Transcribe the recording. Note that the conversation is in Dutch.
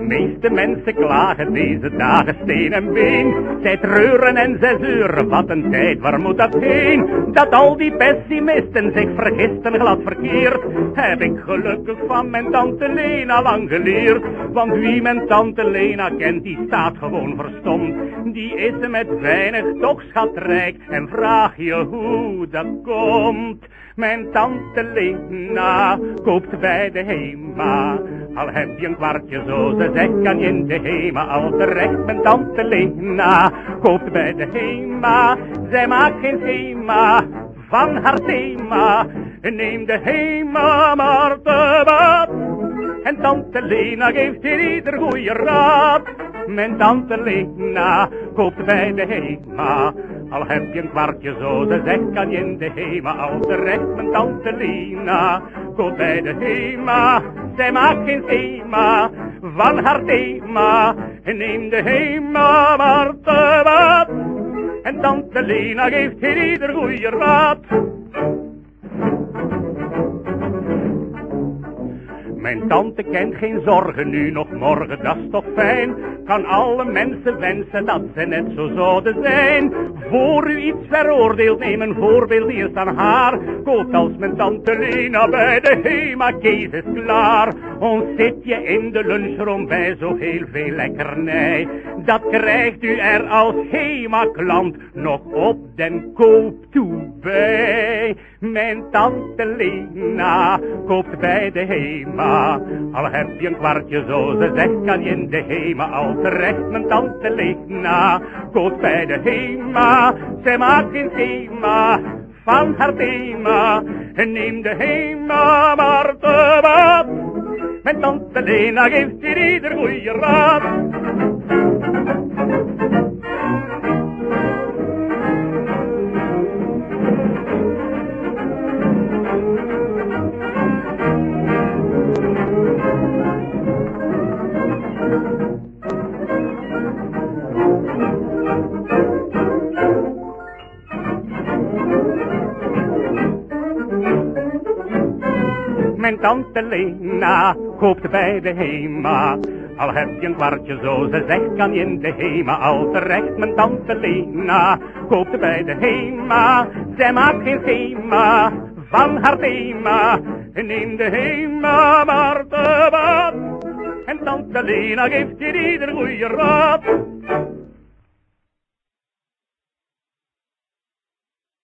De meeste mensen klagen deze dagen steen en been. Zij treuren en zij zeuren, wat een tijd, waar moet dat heen? Dat al die pessimisten zich vergisten glad verkeerd. Heb ik gelukkig van mijn tante Lena lang geleerd. Want wie mijn tante Lena kent, die staat gewoon verstomd. Die is met weinig toch schatrijk en vraag je hoe dat komt. Mijn tante Lena koopt bij de Hema. Al heb je een kwartje zo, ze zegt, kan in de Hema al terecht. Mijn tante Lena koopt bij de Hema. Zij maakt geen schema van haar thema. Neem de Hema maar te bad. En tante Lena geeft hier ieder goede raad. Mijn tante Lena koopt bij de Hema. Al heb je een kwartje zo, ze zegt kan je in de Hema al terecht. Mijn tante Lena koopt bij de Hema. Zij maakt geen thema van haar thema. Neem de Hema maar te wat. En tante Lena geeft hier ieder goede raad. Mijn tante kent geen zorgen nu nog morgen, dat is toch fijn. Kan alle mensen wensen dat ze net zo zouden zijn. Voor u iets veroordeelt, neem een voorbeeld eerst aan haar. Koopt als mijn tante Lena bij de Hema, Kees is klaar. Ons zit je in de lunchroom bij zo heel veel lekkernij. Dat krijgt u er als Hema-klant nog op den koop toe bij. Mijn tante Lena koopt bij de Hema. Al heb je een kwartje zo, ze zegt, kan je in de Hema al terecht. Mijn tante Lena koopt bij de Hema. Zij maakt geen schema van haar thema. Neem de Hema maar te Mijn tante Lena geeft hier ieder goede raad. Tante Lena koopt bij de Hema. Al heb je een kwartje zo, ze zegt, kan je in de Hema al terecht. Mijn tante Lena koopt bij de Hema. Zij maakt geen schema van haar thema. Neem de Hema maar te wat. En tante Lena geeft je ieder goede raad.